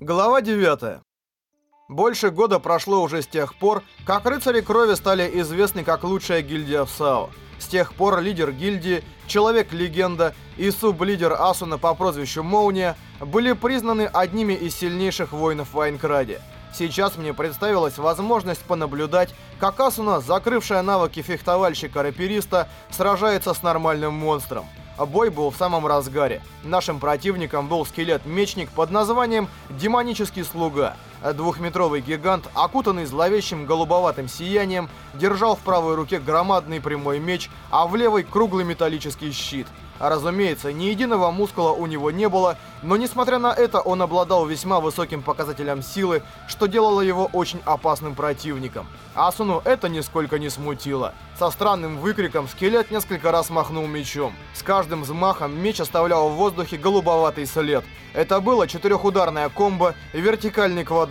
Глава 9. Больше года прошло уже с тех пор, как рыцари крови стали известны как лучшая гильдия в САО. С тех пор лидер гильдии, человек-легенда и сублидер Асуна по прозвищу Молния были признаны одними из сильнейших воинов в Айнкраде. Сейчас мне представилась возможность понаблюдать, как Асуна, закрывшая навыки фехтовальщика-рапериста, сражается с нормальным монстром. Бой был в самом разгаре. Нашим противником был скелет-мечник под названием «Демонический слуга». Двухметровый гигант, окутанный зловещим голубоватым сиянием, держал в правой руке громадный прямой меч, а в левой круглый металлический щит – Разумеется, ни единого мускула у него не было, но несмотря на это он обладал весьма высоким показателем силы, что делало его очень опасным противником. Асуну это нисколько не смутило. Со странным выкриком скелет несколько раз махнул мечом. С каждым взмахом меч оставлял в воздухе голубоватый след. Это было четырехударная комбо вертикальный квадрат.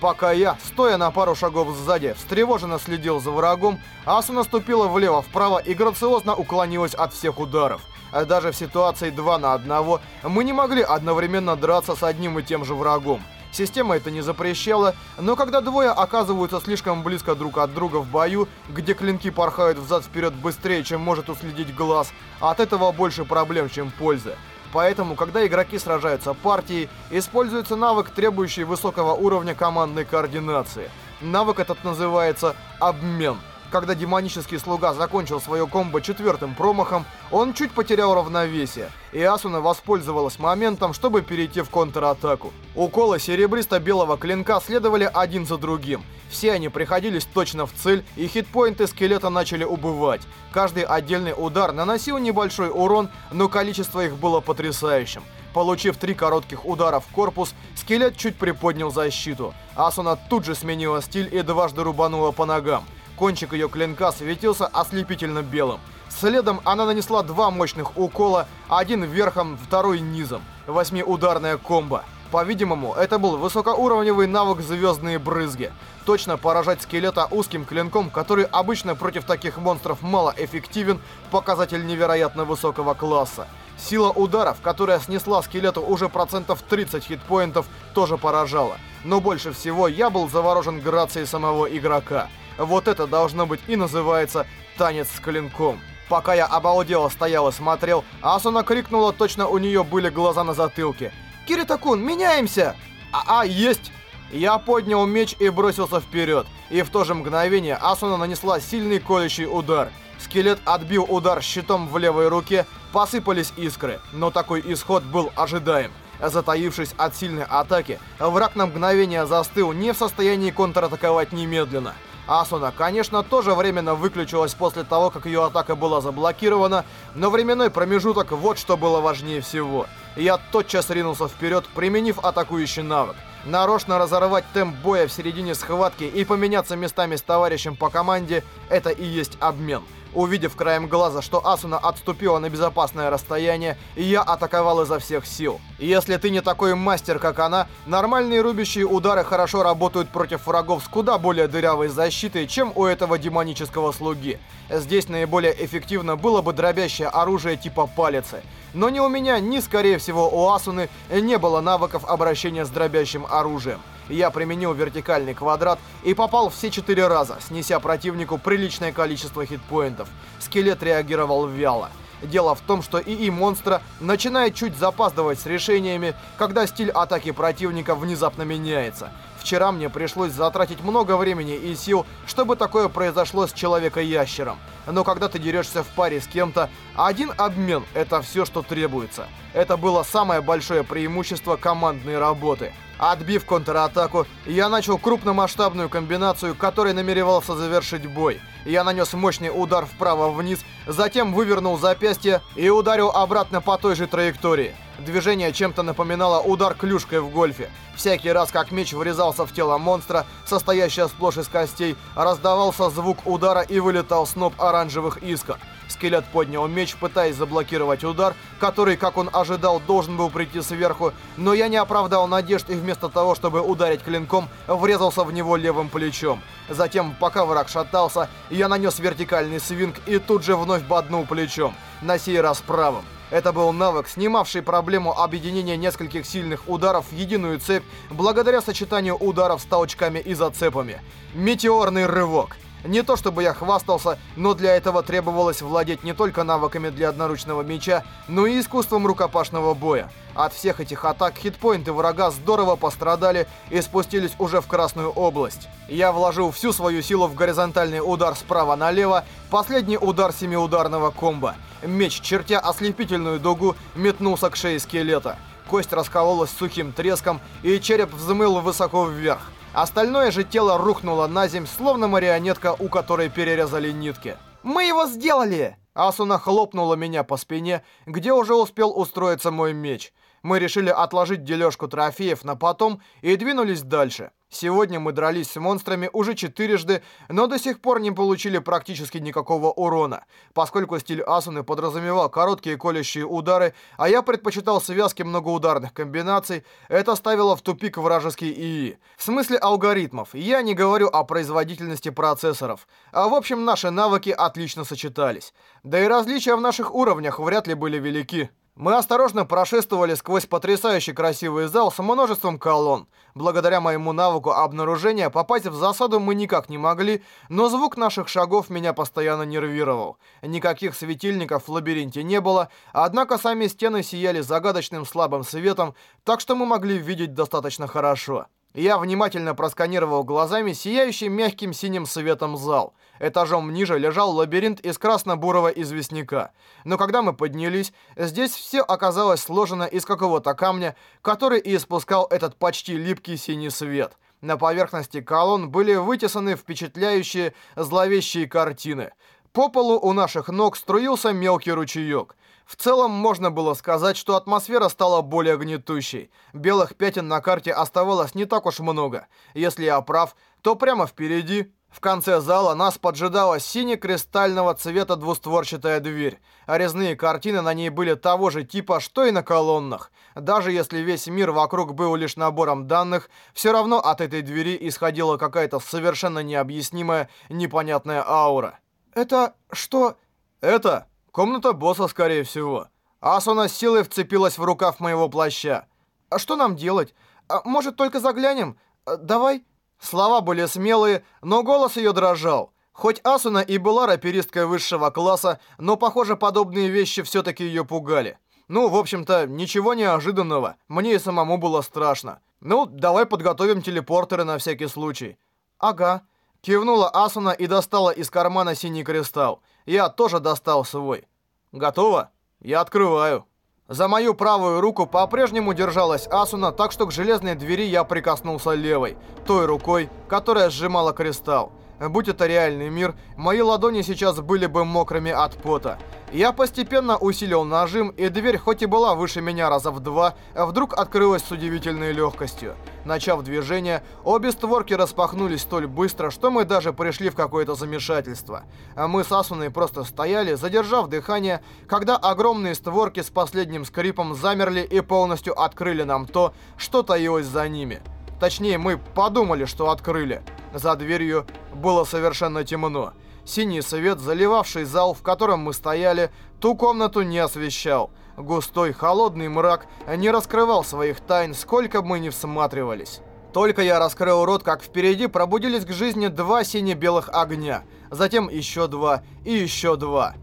Пока я, стоя на пару шагов сзади, встревоженно следил за врагом, Асу наступила влево-вправо и грациозно уклонилась от всех ударов. Даже в ситуации 2 на 1 мы не могли одновременно драться с одним и тем же врагом. Система это не запрещала, но когда двое оказываются слишком близко друг от друга в бою, где клинки порхают взад-вперед быстрее, чем может уследить глаз, от этого больше проблем, чем пользы. Поэтому, когда игроки сражаются партией, используется навык, требующий высокого уровня командной координации. Навык этот называется «Обмен». Когда демонический слуга закончил свое комбо четвертым промахом, он чуть потерял равновесие, и Асуна воспользовалась моментом, чтобы перейти в контратаку. Уколы серебристо-белого клинка следовали один за другим. Все они приходились точно в цель, и хитпоинты скелета начали убывать. Каждый отдельный удар наносил небольшой урон, но количество их было потрясающим. Получив три коротких удара в корпус, скелет чуть приподнял защиту. Асуна тут же сменила стиль и дважды рубанула по ногам. Кончик ее клинка светился ослепительно белым. Следом она нанесла два мощных укола, один верхом, второй низом. Восьмиударная комбо. По-видимому, это был высокоуровневый навык «Звездные брызги». Точно поражать скелета узким клинком, который обычно против таких монстров мало эффективен, показатель невероятно высокого класса. Сила ударов, которая снесла скелету уже процентов 30 хитпоинтов, тоже поражала. Но больше всего я был заворожен грацией самого игрока – вот это должно быть и называется «танец с клинком». Пока я обалдело стоял и смотрел, Асуна крикнула, точно у нее были глаза на затылке. «Киритакун, меняемся!» «А, а, есть!» Я поднял меч и бросился вперед. И в то же мгновение Асуна нанесла сильный колющий удар. Скелет отбил удар щитом в левой руке, посыпались искры, но такой исход был ожидаем. Затаившись от сильной атаки, враг на мгновение застыл, не в состоянии контратаковать немедленно. Асуна, конечно, тоже временно выключилась после того, как ее атака была заблокирована, но временной промежуток вот что было важнее всего. Я тотчас ринулся вперед, применив атакующий навык. Нарочно разорвать темп боя в середине схватки и поменяться местами с товарищем по команде – это и есть обмен. Увидев краем глаза, что Асуна отступила на безопасное расстояние, я атаковал изо всех сил. Если ты не такой мастер, как она, нормальные рубящие удары хорошо работают против врагов с куда более дырявой защитой, чем у этого демонического слуги. Здесь наиболее эффективно было бы дробящее оружие типа палицы. Но ни у меня, ни, скорее всего, у Асуны не было навыков обращения с дробящим оружием. Я применил вертикальный квадрат и попал все четыре раза, снеся противнику приличное количество хитпоинтов. Скелет реагировал вяло. Дело в том, что ИИ монстра начинает чуть запаздывать с решениями, когда стиль атаки противника внезапно меняется. Вчера мне пришлось затратить много времени и сил, чтобы такое произошло с Человека-ящером. Но когда ты дерешься в паре с кем-то, один обмен — это все, что требуется. Это было самое большое преимущество командной работы. Отбив контратаку, я начал крупномасштабную комбинацию, которой намеревался завершить бой. Я нанес мощный удар вправо-вниз, затем вывернул запястье и ударил обратно по той же траектории. Движение чем-то напоминало удар клюшкой в гольфе. Всякий раз, как меч врезался в тело монстра, состоящее сплошь из костей, раздавался звук удара и вылетал сноп оранжевых искр. Скелет поднял меч, пытаясь заблокировать удар, который, как он ожидал, должен был прийти сверху, но я не оправдал надежд и вместо того, чтобы ударить клинком, врезался в него левым плечом. Затем, пока враг шатался, я нанес вертикальный свинг и тут же вновь боднул плечом, на сей раз правым. Это был навык, снимавший проблему объединения нескольких сильных ударов в единую цепь благодаря сочетанию ударов с толчками и зацепами. Метеорный рывок. Не то чтобы я хвастался, но для этого требовалось владеть не только навыками для одноручного меча, но и искусством рукопашного боя. От всех этих атак хитпоинты врага здорово пострадали и спустились уже в Красную область. Я вложил всю свою силу в горизонтальный удар справа налево, последний удар семиударного комбо. Меч, чертя ослепительную дугу, метнулся к шее скелета. Кость раскололась сухим треском, и череп взмыл высоко вверх. Остальное же тело рухнуло на земь, словно марионетка, у которой перерезали нитки. «Мы его сделали!» Асуна хлопнула меня по спине, где уже успел устроиться мой меч. Мы решили отложить дележку трофеев на потом и двинулись дальше. Сегодня мы дрались с монстрами уже четырежды, но до сих пор не получили практически никакого урона. Поскольку стиль Асуны подразумевал короткие колющие удары, а я предпочитал связки многоударных комбинаций, это ставило в тупик вражеский ИИ. В смысле алгоритмов, я не говорю о производительности процессоров. А в общем, наши навыки отлично сочетались. Да и различия в наших уровнях вряд ли были велики. Мы осторожно прошествовали сквозь потрясающе красивый зал с множеством колонн. Благодаря моему навыку обнаружения попасть в засаду мы никак не могли, но звук наших шагов меня постоянно нервировал. Никаких светильников в лабиринте не было, однако сами стены сияли загадочным слабым светом, так что мы могли видеть достаточно хорошо. Я внимательно просканировал глазами сияющий мягким синим светом зал. Этажом ниже лежал лабиринт из красно-бурого известняка. Но когда мы поднялись, здесь все оказалось сложено из какого-то камня, который и испускал этот почти липкий синий свет. На поверхности колонн были вытесаны впечатляющие зловещие картины. По полу у наших ног струился мелкий ручеек. В целом, можно было сказать, что атмосфера стала более гнетущей. Белых пятен на карте оставалось не так уж много. Если я прав, то прямо впереди, в конце зала, нас поджидала сине-кристального цвета двустворчатая дверь. А резные картины на ней были того же типа, что и на колоннах. Даже если весь мир вокруг был лишь набором данных, все равно от этой двери исходила какая-то совершенно необъяснимая, непонятная аура. «Это что?» «Это Комната босса, скорее всего. Асуна силой вцепилась в рукав моего плаща. «А что нам делать? А, может, только заглянем? А, давай?» Слова были смелые, но голос ее дрожал. Хоть Асуна и была раперисткой высшего класса, но, похоже, подобные вещи все-таки ее пугали. Ну, в общем-то, ничего неожиданного. Мне и самому было страшно. Ну, давай подготовим телепортеры на всякий случай. Ага. Кивнула Асуна и достала из кармана синий кристалл. Я тоже достал свой. Готово? Я открываю. За мою правую руку по-прежнему держалась Асуна, так что к железной двери я прикоснулся левой, той рукой, которая сжимала кристалл. Будь это реальный мир, мои ладони сейчас были бы мокрыми от пота. Я постепенно усилил нажим, и дверь, хоть и была выше меня раза в два, вдруг открылась с удивительной легкостью. Начав движение, обе створки распахнулись столь быстро, что мы даже пришли в какое-то замешательство. Мы с Асуной просто стояли, задержав дыхание, когда огромные створки с последним скрипом замерли и полностью открыли нам то, что таилось за ними. Точнее, мы подумали, что открыли. За дверью было совершенно темно. Синий свет, заливавший зал, в котором мы стояли, ту комнату не освещал. Густой, холодный мрак не раскрывал своих тайн, сколько бы мы ни всматривались. Только я раскрыл рот, как впереди пробудились к жизни два сине-белых огня. Затем еще два и еще два.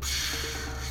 Пшш.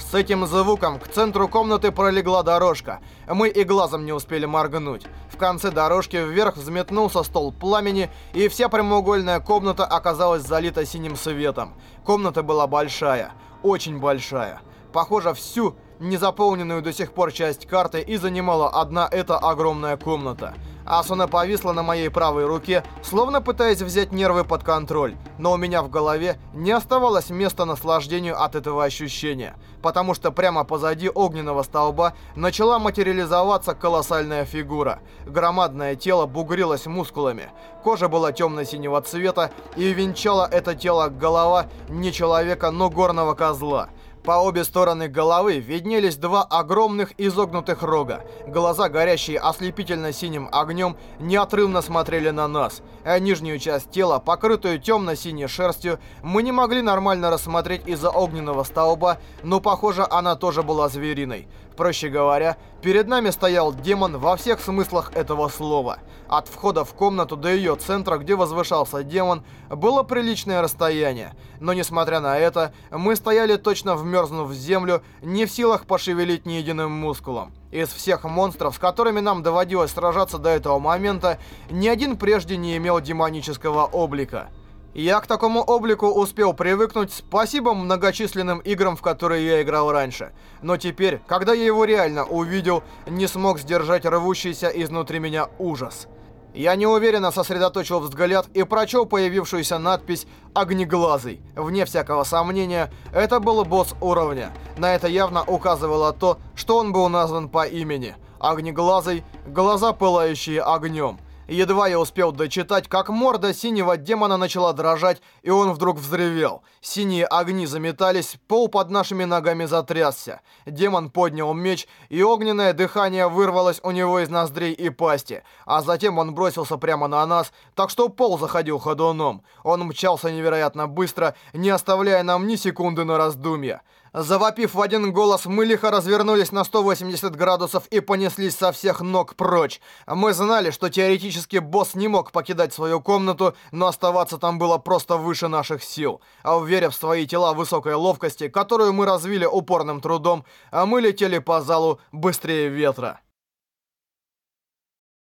С этим звуком к центру комнаты пролегла дорожка. Мы и глазом не успели моргнуть. В конце дорожки вверх взметнулся стол пламени, и вся прямоугольная комната оказалась залита синим светом. Комната была большая, очень большая. Похоже, всю незаполненную до сих пор часть карты и занимала одна эта огромная комната. Асуна повисла на моей правой руке, словно пытаясь взять нервы под контроль. Но у меня в голове не оставалось места наслаждению от этого ощущения, потому что прямо позади огненного столба начала материализоваться колоссальная фигура. Громадное тело бугрилось мускулами. Кожа была темно-синего цвета, и венчала это тело голова не человека, но горного козла. По обе стороны головы виднелись два огромных изогнутых рога. Глаза, горящие ослепительно-синим огнем, неотрывно смотрели на нас, а нижнюю часть тела, покрытую темно-синей шерстью, мы не могли нормально рассмотреть из-за огненного столба, но, похоже, она тоже была звериной. Проще говоря, перед нами стоял демон во всех смыслах этого слова. От входа в комнату до ее центра, где возвышался демон, было приличное расстояние. Но несмотря на это, мы стояли точно вмерзнув в землю, не в силах пошевелить ни единым мускулом. Из всех монстров, с которыми нам доводилось сражаться до этого момента, ни один прежде не имел демонического облика. Я к такому облику успел привыкнуть, спасибо многочисленным играм, в которые я играл раньше. Но теперь, когда я его реально увидел, не смог сдержать рвущийся изнутри меня ужас. Я неуверенно сосредоточил взгляд и прочел появившуюся надпись «Огнеглазый». Вне всякого сомнения, это был босс уровня. На это явно указывало то, что он был назван по имени. Огнеглазый, глаза пылающие огнем. Едва я успел дочитать, как морда синего демона начала дрожать, и он вдруг взревел. Синие огни заметались, пол под нашими ногами затрясся. Демон поднял меч, и огненное дыхание вырвалось у него из ноздрей и пасти. А затем он бросился прямо на нас, так что пол заходил ходуном. Он мчался невероятно быстро, не оставляя нам ни секунды на раздумья. Завопив в один голос, мы лихо развернулись на 180 градусов и понеслись со всех ног прочь. Мы знали, что теоретически босс не мог покидать свою комнату, но оставаться там было просто выше наших сил. А уверив в свои тела высокой ловкости, которую мы развили упорным трудом, а мы летели по залу быстрее ветра.